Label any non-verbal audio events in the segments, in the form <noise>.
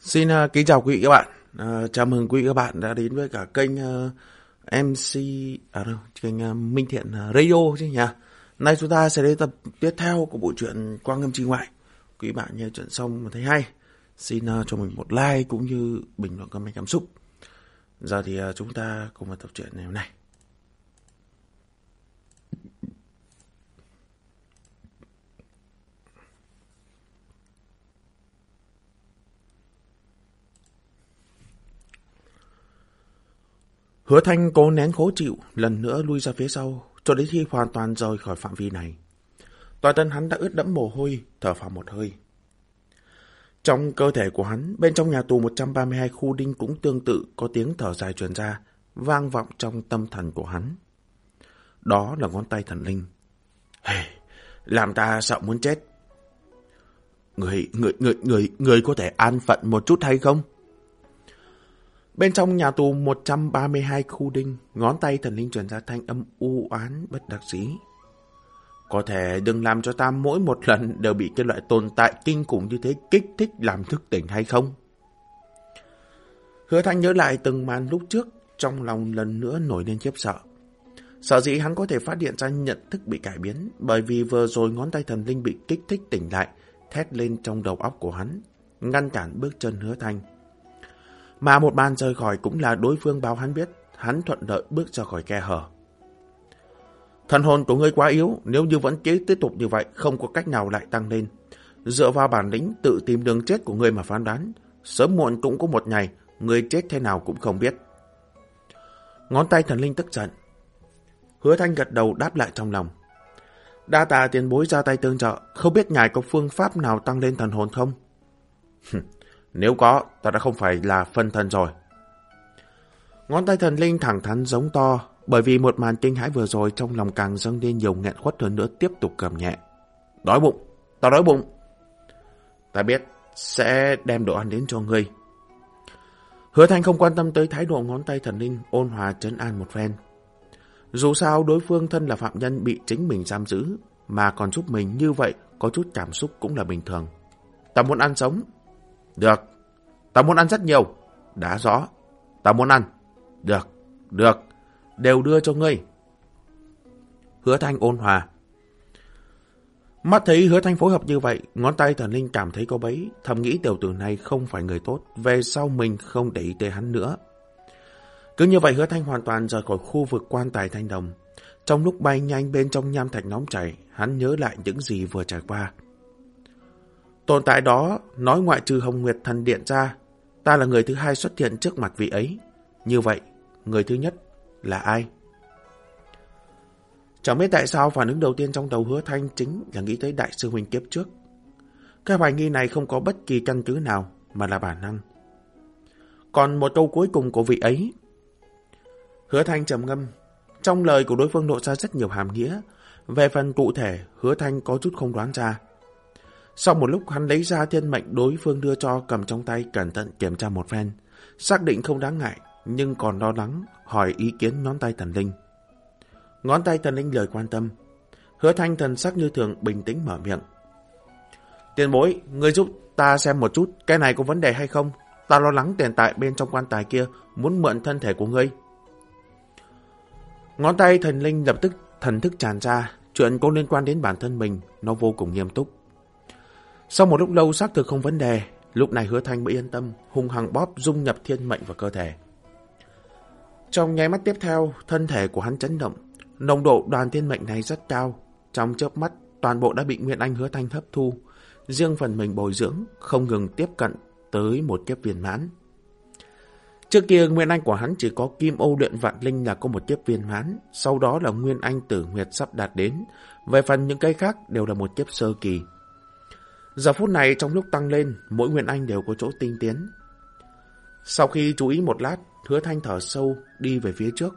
Xin uh, kính chào quý vị các bạn. Uh, chào mừng quý vị các bạn đã đến với cả kênh ờ, uh, MC à đâu, kênh uh, Minh Thiện uh, Radio chứ nhỉ. Nay chúng ta sẽ đến tập tiếp theo của bộ truyện Quang Ngâm Trì Ngoại. Quý bạn nghe chuyện xong mà thấy hay, xin uh, cho mình một like cũng như bình luận comment cảm xúc. Giờ thì uh, chúng ta cùng vào tập truyện ngày hôm nay. Hứa Thanh cố nén khó chịu, lần nữa lui ra phía sau, cho đến khi hoàn toàn rời khỏi phạm vi này. Toàn thân hắn đã ướt đẫm mồ hôi, thở phào một hơi. Trong cơ thể của hắn, bên trong nhà tù 132 khu đinh cũng tương tự có tiếng thở dài truyền ra, vang vọng trong tâm thần của hắn. Đó là ngón tay thần linh. Hey, làm ta sợ muốn chết. Người, người, người, người, người có thể an phận một chút hay không? Bên trong nhà tù 132 khu đinh, ngón tay thần linh truyền ra thanh âm u oán bất đặc dĩ. Có thể đừng làm cho ta mỗi một lần đều bị cái loại tồn tại kinh khủng như thế kích thích làm thức tỉnh hay không? Hứa Thanh nhớ lại từng màn lúc trước, trong lòng lần nữa nổi lên khiếp sợ. Sợ dĩ hắn có thể phát hiện ra nhận thức bị cải biến, bởi vì vừa rồi ngón tay thần linh bị kích thích tỉnh lại, thét lên trong đầu óc của hắn, ngăn cản bước chân hứa thanh. Mà một bàn rời khỏi cũng là đối phương báo hắn biết, hắn thuận lợi bước ra khỏi khe hở. Thần hồn của ngươi quá yếu, nếu như vẫn chế tiếp tục như vậy, không có cách nào lại tăng lên. Dựa vào bản lĩnh tự tìm đường chết của ngươi mà phán đoán, sớm muộn cũng có một ngày, ngươi chết thế nào cũng không biết. Ngón tay thần linh tức giận. Hứa thanh gật đầu đáp lại trong lòng. Đa tà tiền bối ra tay tương trợ, không biết ngài có phương pháp nào tăng lên thần hồn không? Nếu có, ta đã không phải là phân thân rồi. Ngón tay thần linh thẳng thắn giống to, bởi vì một màn kinh hãi vừa rồi trong lòng càng dâng lên nhiều nghẹn khuất hơn nữa tiếp tục cầm nhẹ. Đói bụng, ta đói bụng. Ta biết, sẽ đem đồ ăn đến cho ngươi. Hứa Thanh không quan tâm tới thái độ ngón tay thần linh ôn hòa trấn an một phen. Dù sao đối phương thân là phạm nhân bị chính mình giam giữ, mà còn giúp mình như vậy có chút cảm xúc cũng là bình thường. Ta muốn ăn sống, được. Ta muốn ăn rất nhiều. Đã rõ. Ta muốn ăn. Được. Được. Đều đưa cho ngươi. Hứa Thanh ôn hòa. Mắt thấy hứa thanh phối hợp như vậy, ngón tay thần linh cảm thấy có bấy, thầm nghĩ tiểu tử này không phải người tốt, về sau mình không để ý tới hắn nữa. Cứ như vậy hứa thanh hoàn toàn rời khỏi khu vực quan tài thanh đồng. Trong lúc bay nhanh bên trong nham thạch nóng chảy, hắn nhớ lại những gì vừa trải qua. Tồn tại đó, nói ngoại trừ Hồng Nguyệt Thần Điện ra, ta là người thứ hai xuất hiện trước mặt vị ấy. Như vậy, người thứ nhất là ai? Chẳng biết tại sao phản ứng đầu tiên trong đầu hứa thanh chính là nghĩ tới đại sư huynh kiếp trước. Cái hoài nghi này không có bất kỳ căn cứ nào mà là bản năng. Còn một câu cuối cùng của vị ấy. Hứa thanh trầm ngâm. Trong lời của đối phương lộ ra rất nhiều hàm nghĩa. Về phần cụ thể, hứa thanh có chút không đoán ra. Sau một lúc hắn lấy ra thiên mệnh đối phương đưa cho cầm trong tay cẩn thận kiểm tra một phen. Xác định không đáng ngại, nhưng còn lo lắng, hỏi ý kiến ngón tay thần linh. Ngón tay thần linh lời quan tâm. Hứa thanh thần sắc như thường bình tĩnh mở miệng. Tiền bối, người giúp ta xem một chút, cái này có vấn đề hay không? Ta lo lắng tiền tại bên trong quan tài kia, muốn mượn thân thể của ngươi. Ngón tay thần linh lập tức thần thức tràn ra, chuyện có liên quan đến bản thân mình, nó vô cùng nghiêm túc. Sau một lúc lâu xác thực không vấn đề, lúc này hứa thanh mới yên tâm, hung hăng bóp dung nhập thiên mệnh vào cơ thể. Trong nháy mắt tiếp theo, thân thể của hắn chấn động, nồng độ đoàn thiên mệnh này rất cao. Trong chớp mắt, toàn bộ đã bị Nguyên Anh hứa thanh hấp thu, riêng phần mình bồi dưỡng, không ngừng tiếp cận tới một kiếp viên mãn. Trước kia Nguyên Anh của hắn chỉ có Kim Ô Luyện Vạn Linh là có một kiếp viên mãn, sau đó là Nguyên Anh Tử Nguyệt sắp đạt đến, về phần những cây khác đều là một kiếp sơ kỳ. Giờ phút này trong lúc tăng lên, mỗi Nguyên Anh đều có chỗ tinh tiến. Sau khi chú ý một lát, hứa thanh thở sâu đi về phía trước,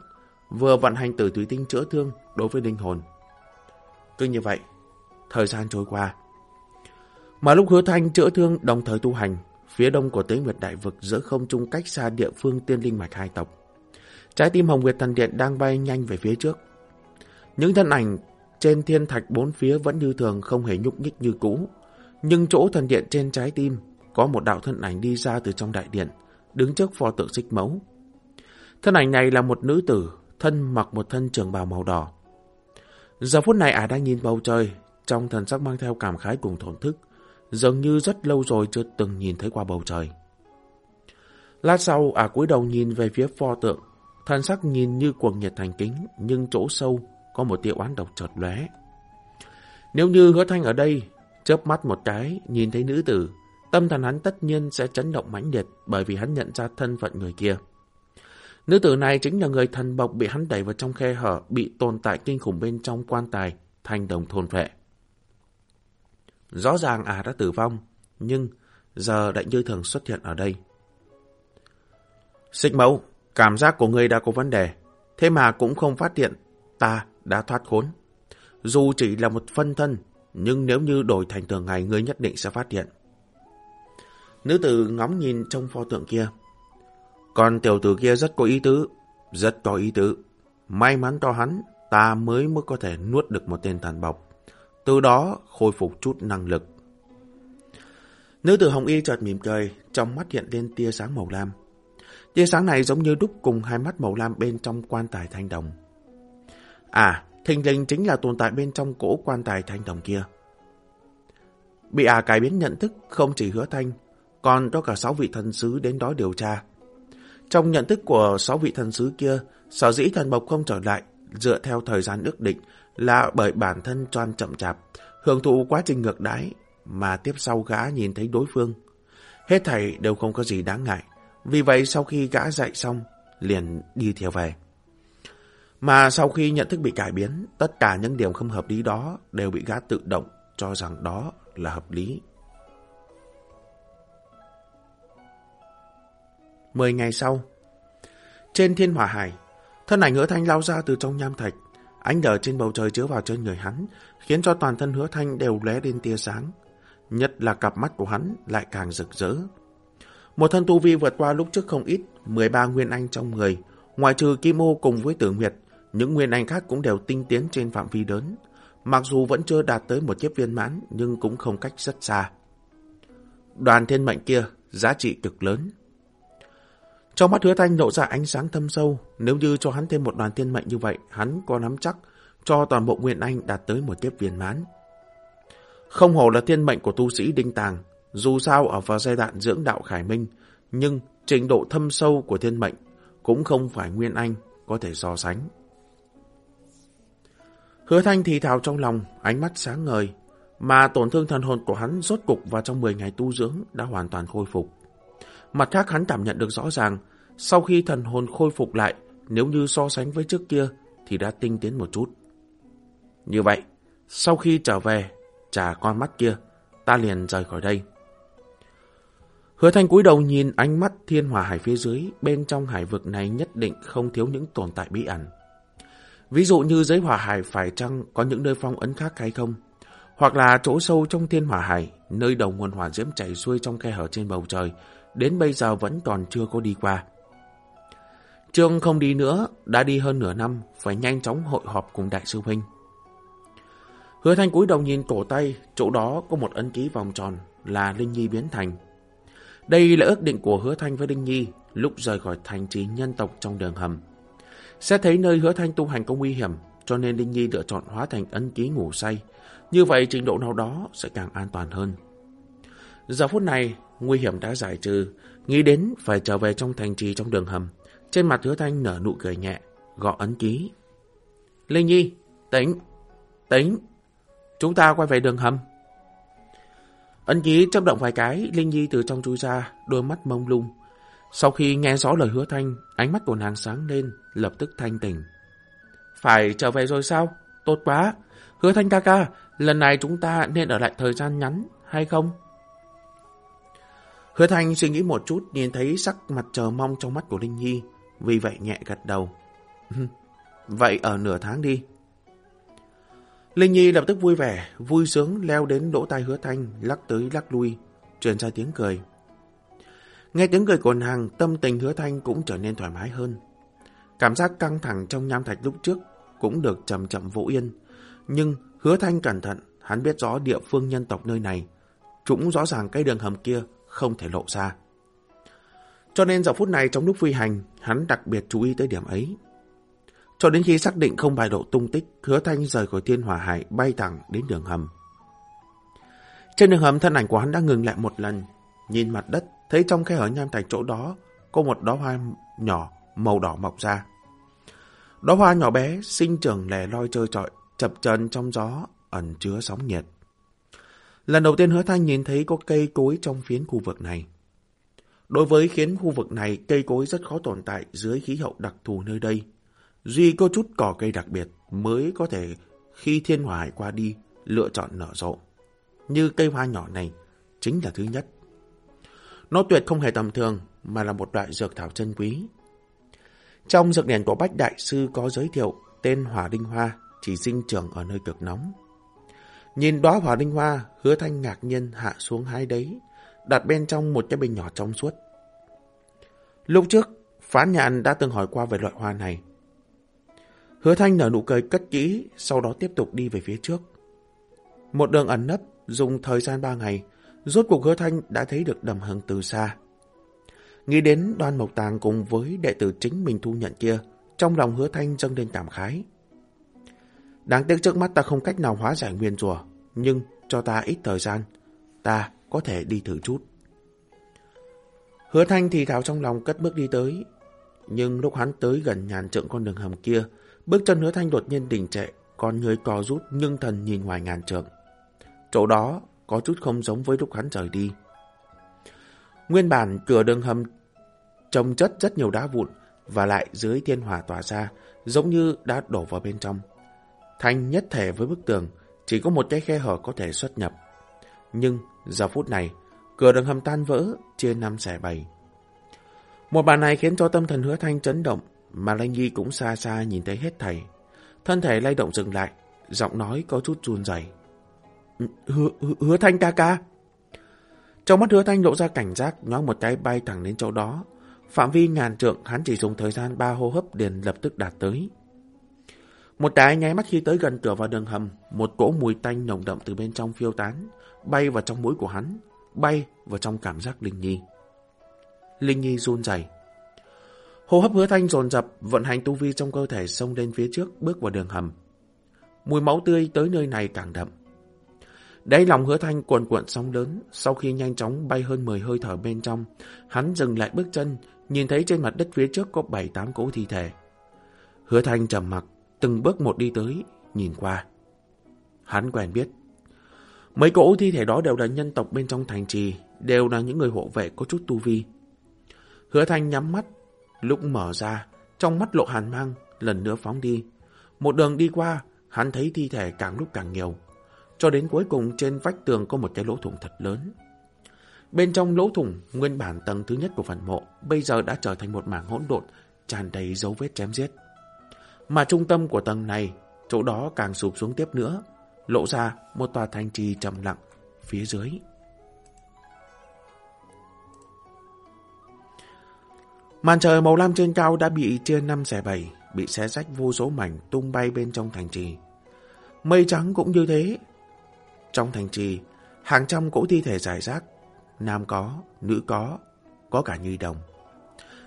vừa vận hành tử tùy tinh chữa thương đối với linh hồn. Cứ như vậy, thời gian trôi qua. Mà lúc hứa thanh chữa thương đồng thời tu hành, phía đông của tế nguyệt đại vực giữa không trung cách xa địa phương tiên linh mạch hai tộc. Trái tim Hồng Nguyệt Thần Điện đang bay nhanh về phía trước. Những thân ảnh trên thiên thạch bốn phía vẫn như thường không hề nhúc nhích như cũ, nhưng chỗ thần điện trên trái tim có một đạo thân ảnh đi ra từ trong đại điện, đứng trước pho tượng xích mẫu. Thân ảnh này là một nữ tử, thân mặc một thân trường bào màu đỏ. Giờ phút này ả đang nhìn bầu trời, trong thần sắc mang theo cảm khái cùng thổn thức, dường như rất lâu rồi chưa từng nhìn thấy qua bầu trời. Lát sau, ả cúi đầu nhìn về phía pho tượng, thần sắc nhìn như cuồng nhiệt thành kính, nhưng chỗ sâu có một tia oán độc chợt lóe. Nếu như hứa thanh ở đây, chớp mắt một cái, nhìn thấy nữ tử, tâm thần hắn tất nhiên sẽ chấn động mãnh liệt bởi vì hắn nhận ra thân phận người kia. Nữ tử này chính là người thần bộc bị hắn đẩy vào trong khe hở, bị tồn tại kinh khủng bên trong quan tài, thành đồng thôn vệ. Rõ ràng à đã tử vong, nhưng giờ đại như thường xuất hiện ở đây. Xích mẫu, cảm giác của ngươi đã có vấn đề, thế mà cũng không phát hiện ta đã thoát khốn. Dù chỉ là một phân thân, nhưng nếu như đổi thành thường ngày ngươi nhất định sẽ phát hiện. Nữ tử ngóng nhìn trong pho tượng kia. Còn tiểu tử kia rất có ý tứ, rất có ý tứ. May mắn cho hắn, ta mới mới có thể nuốt được một tên tàn bọc. Từ đó khôi phục chút năng lực. Nữ tử Hồng Y chợt mỉm cười, trong mắt hiện lên tia sáng màu lam. Tia sáng này giống như đúc cùng hai mắt màu lam bên trong quan tài thanh đồng. À, thình lình chính là tồn tại bên trong cỗ quan tài thanh đồng kia. Bị à cải biến nhận thức không chỉ hứa thanh, còn có cả sáu vị thần sứ đến đó điều tra. Trong nhận thức của sáu vị thần sứ kia, sở dĩ thần bộc không trở lại dựa theo thời gian ước định là bởi bản thân choan chậm chạp, hưởng thụ quá trình ngược đái mà tiếp sau gã nhìn thấy đối phương. Hết thảy đều không có gì đáng ngại. Vì vậy sau khi gã dạy xong, liền đi theo về. Mà sau khi nhận thức bị cải biến, tất cả những điểm không hợp lý đó đều bị gã tự động cho rằng đó là hợp lý. Mười ngày sau, trên thiên hỏa hải, thân ảnh hứa thanh lao ra từ trong nham thạch. Ánh lửa trên bầu trời chiếu vào trên người hắn, khiến cho toàn thân hứa thanh đều lóe lên tia sáng. Nhất là cặp mắt của hắn lại càng rực rỡ. Một thân tu vi vượt qua lúc trước không ít, 13 nguyên anh trong người. Ngoại trừ Kim Ô cùng với Tử Nguyệt, những nguyên anh khác cũng đều tinh tiến trên phạm vi lớn. Mặc dù vẫn chưa đạt tới một chiếc viên mãn, nhưng cũng không cách rất xa. Đoàn thiên mệnh kia, giá trị cực lớn. Trong mắt hứa thanh lộ ra ánh sáng thâm sâu, nếu như cho hắn thêm một đoàn thiên mệnh như vậy, hắn có nắm chắc cho toàn bộ Nguyên Anh đạt tới một tiếp viên mãn. Không hổ là thiên mệnh của tu sĩ Đinh Tàng, dù sao ở vào giai đoạn dưỡng đạo khải minh, nhưng trình độ thâm sâu của thiên mệnh cũng không phải Nguyên Anh có thể so sánh. Hứa thanh thì thào trong lòng, ánh mắt sáng ngời, mà tổn thương thần hồn của hắn rốt cục và trong 10 ngày tu dưỡng đã hoàn toàn khôi phục. Mặt khác hắn cảm nhận được rõ ràng, sau khi thần hồn khôi phục lại, nếu như so sánh với trước kia thì đã tinh tiến một chút. Như vậy, sau khi trở về, trả con mắt kia, ta liền rời khỏi đây. Hứa thanh cúi đầu nhìn ánh mắt thiên hòa hải phía dưới, bên trong hải vực này nhất định không thiếu những tồn tại bí ẩn. Ví dụ như giới hỏa hải phải chăng có những nơi phong ấn khác hay không? Hoặc là chỗ sâu trong thiên hỏa hải, nơi đầu nguồn hỏa diễm chảy xuôi trong khe hở trên bầu trời, đến bây giờ vẫn còn chưa có đi qua. Trương không đi nữa, đã đi hơn nửa năm, phải nhanh chóng hội họp cùng đại sư huynh. Hứa thanh cúi đầu nhìn cổ tay, chỗ đó có một ấn ký vòng tròn, là Linh Nhi biến thành. Đây là ước định của hứa thanh với Linh Nhi lúc rời khỏi thành trì nhân tộc trong đường hầm. Sẽ thấy nơi hứa thanh tu hành có nguy hiểm, cho nên Linh Nhi lựa chọn hóa thành ấn ký ngủ say. Như vậy trình độ nào đó sẽ càng an toàn hơn. Giờ phút này, nguy hiểm đã giải trừ, nghĩ đến phải trở về trong thành trì trong đường hầm. Trên mặt hứa thanh nở nụ cười nhẹ, gõ ấn ký. Linh Nhi, tính, tính, chúng ta quay về đường hầm. Ấn ký chấp động vài cái, Linh Nhi từ trong chui ra, đôi mắt mông lung. Sau khi nghe rõ lời hứa thanh, ánh mắt của nàng sáng lên, lập tức thanh tỉnh. Phải trở về rồi sao? Tốt quá! Hứa thanh ca ca, lần này chúng ta nên ở lại thời gian ngắn, hay không? Hứa thanh suy nghĩ một chút, nhìn thấy sắc mặt chờ mong trong mắt của Linh Nhi, vì vậy nhẹ gật đầu. vậy ở nửa tháng đi. Linh Nhi lập tức vui vẻ, vui sướng leo đến lỗ tai hứa thanh, lắc tới lắc lui, truyền ra tiếng cười. Nghe tiếng cười của nàng, tâm tình hứa thanh cũng trở nên thoải mái hơn. Cảm giác căng thẳng trong nham thạch lúc trước cũng được chậm chậm vỗ yên. Nhưng hứa thanh cẩn thận, hắn biết rõ địa phương nhân tộc nơi này. chúng rõ ràng cái đường hầm kia không thể lộ ra. Cho nên giờ phút này trong lúc phi hành, hắn đặc biệt chú ý tới điểm ấy. Cho đến khi xác định không bài độ tung tích, hứa thanh rời khỏi thiên hỏa hải bay thẳng đến đường hầm. Trên đường hầm thân ảnh của hắn đã ngừng lại một lần, nhìn mặt đất, thấy trong khe hở nham thạch chỗ đó có một đóa hoa nhỏ màu đỏ mọc ra. Đóa hoa nhỏ bé, sinh trưởng lẻ loi trơ trọi, chập chờn trong gió, ẩn chứa sóng nhiệt. Lần đầu tiên hứa thanh nhìn thấy có cây cối trong phiến khu vực này. Đối với khiến khu vực này, cây cối rất khó tồn tại dưới khí hậu đặc thù nơi đây. Duy có chút cỏ cây đặc biệt mới có thể khi thiên hoài qua đi lựa chọn nở rộ. Như cây hoa nhỏ này chính là thứ nhất. Nó tuyệt không hề tầm thường mà là một loại dược thảo chân quý. Trong dược điển của Bách Đại Sư có giới thiệu tên hỏa đinh hoa chỉ sinh trưởng ở nơi cực nóng. Nhìn đó hỏa đinh hoa, hứa thanh ngạc nhiên hạ xuống hai đấy, đặt bên trong một cái bình nhỏ trong suốt. Lúc trước, Phán Nhạn đã từng hỏi qua về loại hoa này. Hứa thanh nở nụ cười cất kỹ, sau đó tiếp tục đi về phía trước. Một đường ẩn nấp, dùng thời gian ba ngày, rốt cuộc hứa thanh đã thấy được đầm hưng từ xa. Nghĩ đến đoan mộc tàng cùng với đệ tử chính mình thu nhận kia, trong lòng hứa thanh dâng lên cảm khái. Đáng tiếc trước mắt ta không cách nào hóa giải nguyên rùa, nhưng cho ta ít thời gian, ta có thể đi thử chút. Hứa thanh thì thào trong lòng cất bước đi tới, nhưng lúc hắn tới gần nhàn trượng con đường hầm kia, bước chân hứa thanh đột nhiên đình trệ, con người cò rút nhưng thần nhìn ngoài ngàn trượng. Chỗ đó có chút không giống với lúc hắn rời đi. Nguyên bản cửa đường hầm trông chất rất nhiều đá vụn và lại dưới thiên hỏa tỏa ra, giống như đã đổ vào bên trong. Thành nhất thể với bức tường, chỉ có một cái khe hở có thể xuất nhập. Nhưng giờ phút này, cửa đường hầm tan vỡ, chia năm xẻ bảy. Một bàn này khiến cho tâm thần hứa thanh chấn động, mà Lanh Nhi cũng xa xa nhìn thấy hết thầy. Thân thể lay động dừng lại, giọng nói có chút run rẩy. Hứa, hứa, hứa thanh ca ca. Trong mắt hứa thanh lộ ra cảnh giác, nhoáng một tay bay thẳng đến chỗ đó. Phạm vi ngàn trượng, hắn chỉ dùng thời gian ba hô hấp liền lập tức đạt tới. Một cái nháy mắt khi tới gần cửa vào đường hầm, một cỗ mùi tanh nồng đậm từ bên trong phiêu tán, bay vào trong mũi của hắn, bay vào trong cảm giác Linh Nhi. Linh Nhi run rẩy. Hô hấp hứa thanh dồn dập, vận hành tu vi trong cơ thể xông lên phía trước, bước vào đường hầm. Mùi máu tươi tới nơi này càng đậm. Đáy lòng hứa thanh cuộn cuộn sóng lớn, sau khi nhanh chóng bay hơn 10 hơi thở bên trong, hắn dừng lại bước chân, nhìn thấy trên mặt đất phía trước có 7-8 cỗ thi thể. Hứa thanh trầm mặc, từng bước một đi tới, nhìn qua. Hắn quen biết. Mấy cỗ thi thể đó đều là nhân tộc bên trong thành trì, đều là những người hộ vệ có chút tu vi. Hứa thanh nhắm mắt, lúc mở ra, trong mắt lộ hàn mang, lần nữa phóng đi. Một đường đi qua, hắn thấy thi thể càng lúc càng nhiều cho đến cuối cùng trên vách tường có một cái lỗ thủng thật lớn. Bên trong lỗ thủng, nguyên bản tầng thứ nhất của phần mộ bây giờ đã trở thành một mảng hỗn độn, tràn đầy dấu vết chém giết. Mà trung tâm của tầng này, chỗ đó càng sụp xuống tiếp nữa, lộ ra một tòa thành trì trầm lặng phía dưới. Màn trời màu lam trên cao đã bị chia năm xẻ bảy, bị xé rách vô số mảnh tung bay bên trong thành trì. Mây trắng cũng như thế, trong thành trì, hàng trăm cỗ thi thể giải rác, nam có, nữ có, có cả nhi đồng.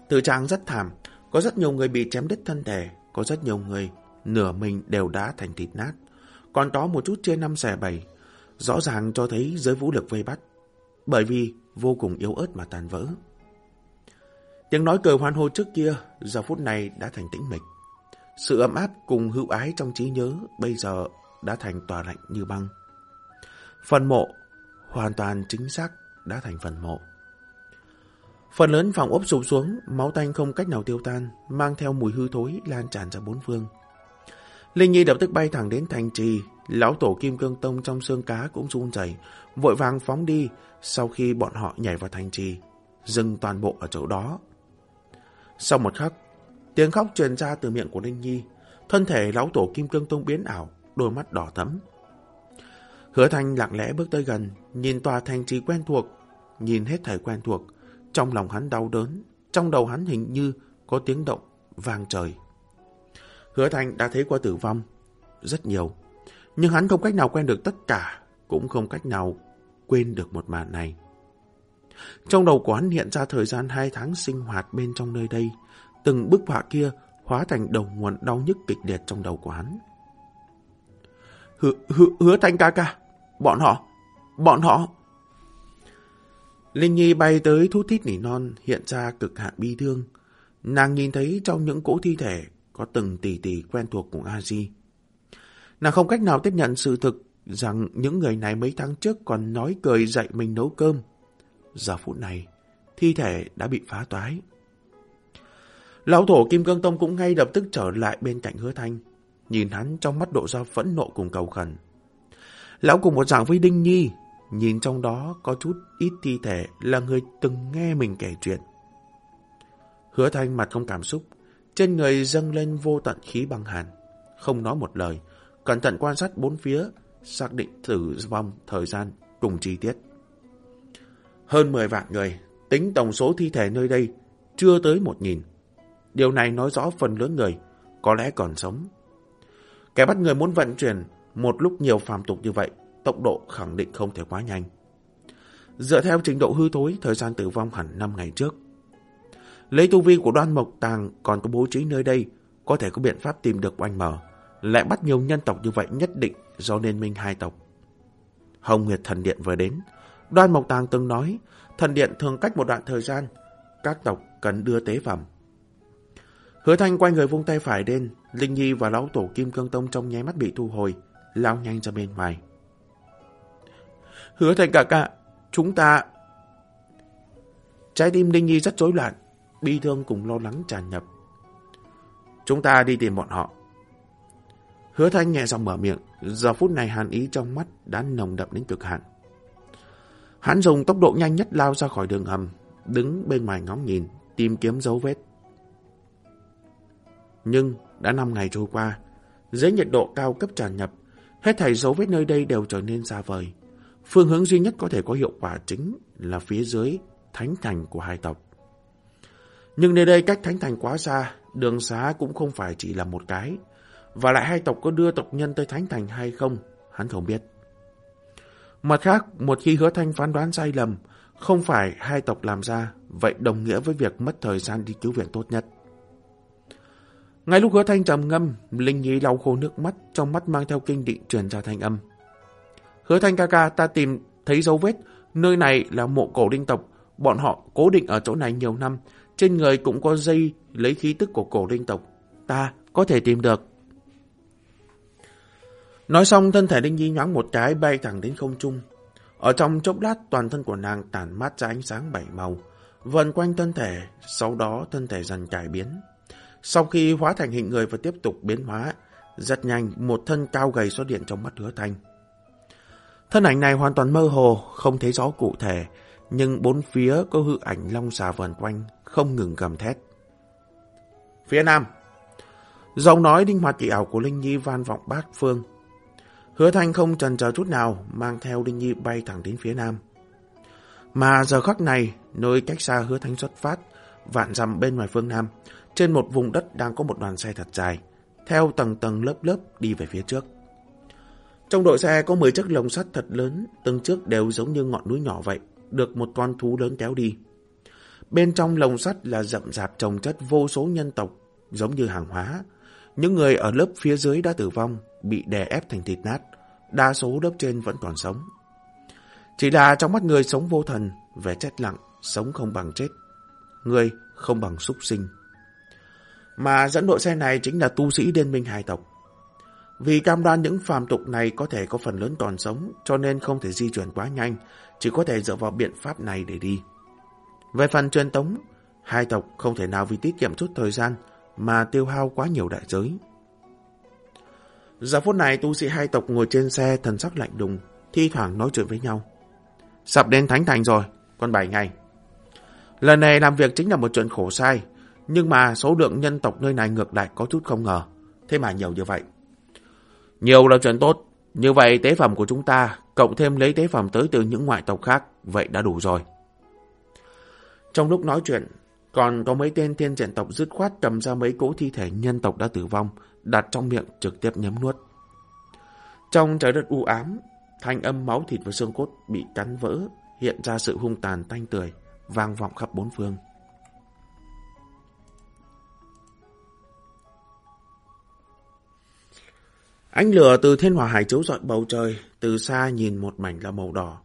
Tử trạng rất thảm, có rất nhiều người bị chém đứt thân thể, có rất nhiều người nửa mình đều đã thành thịt nát, còn có một chút trên năm xẻ bảy, rõ ràng cho thấy giới vũ lực vây bắt, bởi vì vô cùng yếu ớt mà tàn vỡ. Tiếng nói cười hoan hô trước kia, giờ phút này đã thành tĩnh mịch. Sự ấm áp cùng hữu ái trong trí nhớ bây giờ đã thành tòa lạnh như băng. Phần mộ hoàn toàn chính xác đã thành phần mộ. Phần lớn phòng ốc sụp xuống, máu tanh không cách nào tiêu tan, mang theo mùi hư thối lan tràn ra bốn phương. Linh Nhi lập tức bay thẳng đến thành trì, lão tổ Kim Cương Tông trong xương cá cũng run rẩy, vội vàng phóng đi sau khi bọn họ nhảy vào thành trì, dừng toàn bộ ở chỗ đó. Sau một khắc, tiếng khóc truyền ra từ miệng của Linh Nhi, thân thể lão tổ Kim Cương Tông biến ảo, đôi mắt đỏ thẫm, Hứa Thanh lặng lẽ bước tới gần, nhìn tòa thành trì quen thuộc, nhìn hết thảy quen thuộc. Trong lòng hắn đau đớn, trong đầu hắn hình như có tiếng động vang trời. Hứa Thanh đã thấy qua tử vong, rất nhiều. Nhưng hắn không cách nào quen được tất cả, cũng không cách nào quên được một màn này. Trong đầu của hắn hiện ra thời gian hai tháng sinh hoạt bên trong nơi đây. Từng bức họa kia hóa thành đầu nguồn đau nhức kịch liệt trong đầu của hắn. Hứa, hứa, hứa thanh ca ca, bọn họ, bọn họ. Linh Nhi bay tới thút thít nỉ non hiện ra cực hạn bi thương. Nàng nhìn thấy trong những cỗ thi thể có từng tỷ tỷ quen thuộc của A-di. Nàng không cách nào tiếp nhận sự thực rằng những người này mấy tháng trước còn nói cười dạy mình nấu cơm. Giờ phút này, thi thể đã bị phá toái. Lão thổ Kim Cương Tông cũng ngay lập tức trở lại bên cạnh hứa thanh, nhìn hắn trong mắt độ ra phẫn nộ cùng cầu khẩn. Lão cùng một dạng với Đinh Nhi, nhìn trong đó có chút ít thi thể là người từng nghe mình kể chuyện. Hứa thanh mặt không cảm xúc, trên người dâng lên vô tận khí băng hàn, không nói một lời, cẩn thận quan sát bốn phía, xác định tử vong thời gian cùng chi tiết. Hơn 10 vạn người, tính tổng số thi thể nơi đây chưa tới một nghìn. Điều này nói rõ phần lớn người có lẽ còn sống. Kẻ bắt người muốn vận chuyển một lúc nhiều phàm tục như vậy, tốc độ khẳng định không thể quá nhanh. Dựa theo trình độ hư thối, thời gian tử vong hẳn 5 ngày trước. Lấy tu vi của đoan mộc tàng còn có bố trí nơi đây, có thể có biện pháp tìm được oanh mở. Lại bắt nhiều nhân tộc như vậy nhất định do liên minh hai tộc. Hồng Nguyệt Thần Điện vừa đến, đoan mộc tàng từng nói, thần điện thường cách một đoạn thời gian, các tộc cần đưa tế phẩm. Hứa Thanh quay người vung tay phải lên, Linh Nhi và lão tổ Kim Cương Tông trong nháy mắt bị thu hồi, lao nhanh ra bên ngoài. Hứa Thanh cả cả, chúng ta... Trái tim Đinh Nhi rất rối loạn, bi thương cùng lo lắng tràn nhập. Chúng ta đi tìm bọn họ. Hứa Thanh nhẹ giọng mở miệng, giờ phút này hàn ý trong mắt đã nồng đậm đến cực hạn. Hắn dùng tốc độ nhanh nhất lao ra khỏi đường hầm, đứng bên ngoài ngóng nhìn, tìm kiếm dấu vết. Nhưng đã 5 ngày trôi qua, dưới nhiệt độ cao cấp tràn nhập, hết thảy dấu vết nơi đây đều trở nên xa vời. Phương hướng duy nhất có thể có hiệu quả chính là phía dưới thánh thành của hai tộc. Nhưng nơi đây cách thánh thành quá xa, đường xá cũng không phải chỉ là một cái. Và lại hai tộc có đưa tộc nhân tới thánh thành hay không, hắn không biết. Mặt khác, một khi hứa thanh phán đoán sai lầm, không phải hai tộc làm ra, vậy đồng nghĩa với việc mất thời gian đi cứu viện tốt nhất. Ngay lúc hứa thanh trầm ngâm, Linh Nhi lau khô nước mắt, trong mắt mang theo kinh định truyền ra thanh âm. Hứa thanh ca ca ta tìm thấy dấu vết, nơi này là mộ cổ đinh tộc, bọn họ cố định ở chỗ này nhiều năm, trên người cũng có dây lấy khí tức của cổ đinh tộc, ta có thể tìm được. Nói xong thân thể Linh Nhi nhoáng một cái bay thẳng đến không trung. Ở trong chốc lát toàn thân của nàng tản mát ra ánh sáng bảy màu, vần quanh thân thể, sau đó thân thể dần cải biến. Sau khi hóa thành hình người và tiếp tục biến hóa, rất nhanh một thân cao gầy xuất hiện trong mắt hứa thanh. Thân ảnh này hoàn toàn mơ hồ, không thấy rõ cụ thể, nhưng bốn phía có hư ảnh long xà vần quanh, không ngừng gầm thét. Phía Nam Giọng nói đinh hoạt kỳ ảo của Linh Nhi van vọng bát phương. Hứa Thanh không chần chờ chút nào, mang theo Linh Nhi bay thẳng đến phía Nam. Mà giờ khắc này, nơi cách xa Hứa Thanh xuất phát, vạn dặm bên ngoài phương Nam, trên một vùng đất đang có một đoàn xe thật dài, theo tầng tầng lớp lớp đi về phía trước. Trong đội xe có 10 chiếc lồng sắt thật lớn, từng chiếc đều giống như ngọn núi nhỏ vậy, được một con thú lớn kéo đi. Bên trong lồng sắt là rậm rạp trồng chất vô số nhân tộc, giống như hàng hóa. Những người ở lớp phía dưới đã tử vong, bị đè ép thành thịt nát, đa số lớp trên vẫn còn sống. Chỉ là trong mắt người sống vô thần, vẻ chết lặng, sống không bằng chết. Người không bằng súc sinh. Mà dẫn đội xe này chính là tu sĩ Liên minh hai tộc. Vì cam đoan những phàm tục này có thể có phần lớn còn sống, cho nên không thể di chuyển quá nhanh, chỉ có thể dựa vào biện pháp này để đi. Về phần truyền tống, hai tộc không thể nào vì tiết kiệm chút thời gian mà tiêu hao quá nhiều đại giới. Giờ phút này tu sĩ hai tộc ngồi trên xe thần sắc lạnh đùng, thi thoảng nói chuyện với nhau. Sắp đến Thánh Thành rồi, còn 7 ngày. Lần này làm việc chính là một chuyện khổ sai, nhưng mà số lượng nhân tộc nơi này ngược lại có chút không ngờ, thế mà nhiều như vậy. Nhiều là chuyện tốt, như vậy tế phẩm của chúng ta, cộng thêm lấy tế phẩm tới từ những ngoại tộc khác, vậy đã đủ rồi. Trong lúc nói chuyện, còn có mấy tên thiên diện tộc dứt khoát cầm ra mấy cỗ thi thể nhân tộc đã tử vong, đặt trong miệng trực tiếp nhấm nuốt. Trong trái đất u ám, thanh âm máu thịt và xương cốt bị cắn vỡ, hiện ra sự hung tàn tanh tươi vang vọng khắp bốn phương. Ánh lửa từ thiên hỏa hải chiếu rọi bầu trời, từ xa nhìn một mảnh là màu đỏ.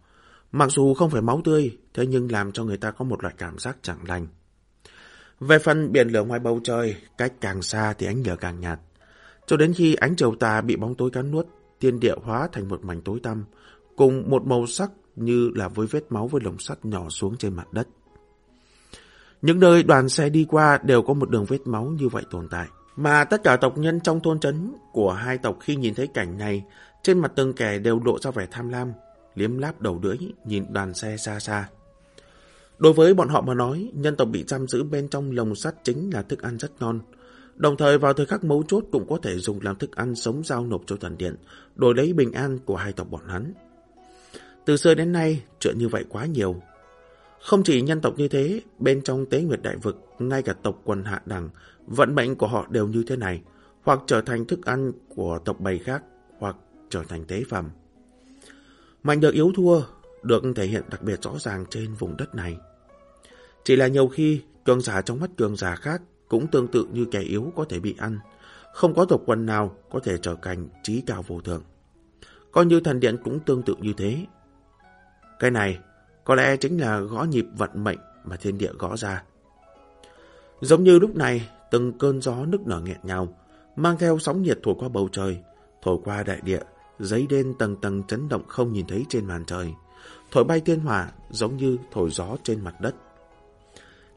Mặc dù không phải máu tươi, thế nhưng làm cho người ta có một loại cảm giác chẳng lành. Về phần biển lửa ngoài bầu trời, cách càng xa thì ánh lửa càng nhạt. Cho đến khi ánh chiều tà bị bóng tối cắn nuốt, thiên địa hóa thành một mảnh tối tăm, cùng một màu sắc như là với vết máu với lồng sắt nhỏ xuống trên mặt đất. Những nơi đoàn xe đi qua đều có một đường vết máu như vậy tồn tại. Mà tất cả tộc nhân trong thôn trấn của hai tộc khi nhìn thấy cảnh này, trên mặt từng kẻ đều lộ ra vẻ tham lam, liếm láp đầu lưỡi, nhìn đoàn xe xa xa. Đối với bọn họ mà nói, nhân tộc bị giam giữ bên trong lồng sắt chính là thức ăn rất ngon. Đồng thời vào thời khắc mấu chốt cũng có thể dùng làm thức ăn sống giao nộp cho thần điện, đổi lấy bình an của hai tộc bọn hắn. Từ xưa đến nay, chuyện như vậy quá nhiều. Không chỉ nhân tộc như thế, bên trong tế nguyệt đại vực, ngay cả tộc quần hạ đẳng, vận mệnh của họ đều như thế này, hoặc trở thành thức ăn của tộc bầy khác, hoặc trở thành tế phẩm. Mạnh được yếu thua được thể hiện đặc biệt rõ ràng trên vùng đất này. Chỉ là nhiều khi, cường giả trong mắt cường giả khác cũng tương tự như kẻ yếu có thể bị ăn. Không có tộc quần nào có thể trở thành trí cao vô thượng. Coi như thần điện cũng tương tự như thế. Cái này có lẽ chính là gõ nhịp vận mệnh mà thiên địa gõ ra. Giống như lúc này, từng cơn gió nức nở nghẹn nhau, mang theo sóng nhiệt thổi qua bầu trời, thổi qua đại địa, giấy đen tầng tầng chấn động không nhìn thấy trên màn trời. Thổi bay thiên hỏa giống như thổi gió trên mặt đất.